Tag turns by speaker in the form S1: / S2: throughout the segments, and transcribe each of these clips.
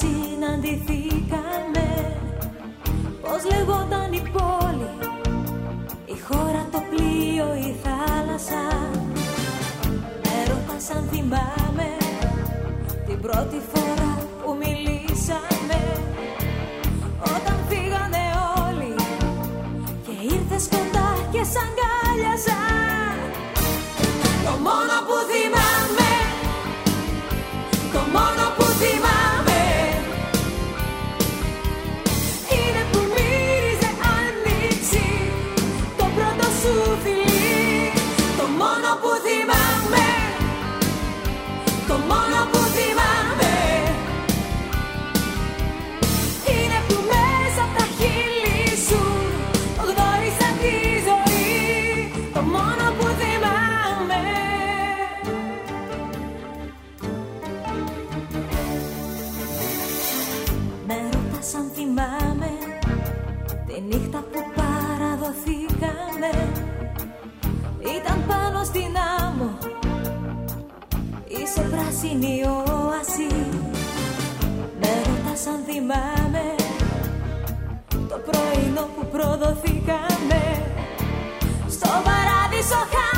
S1: συναντηθήκαμε. Πώς λεγόταν η πόλη Η χώρα, το πλοίο, η θάλασσα. Έρωτας σαν θυμάμαι Την πρώτη φορά που μιλήσαμε. Όταν φύγανε όλοι Και ήρθες κοντά και σαν Το μόνο που θυμάμαι, το μόνο που θυμάμαι είναι που μέσα από τα χείλη σου γνώρισα τη ζωή. Το μόνο που θυμάμαι. Με ρωτάς αν θυμάμαι Τη νύχτα που στην άμμο Είσαι πράσινη όαση. Με ρωτάς αν θυμάμαι Το πρωινό που προδοθήκαμε. Στο παράδεισο χάμω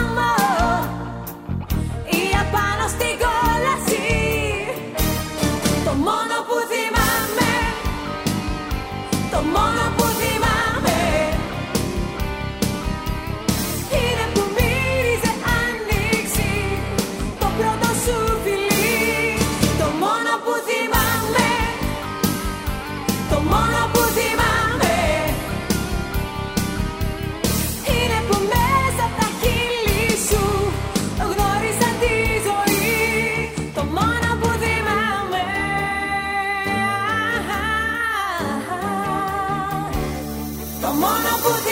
S1: Come on, I put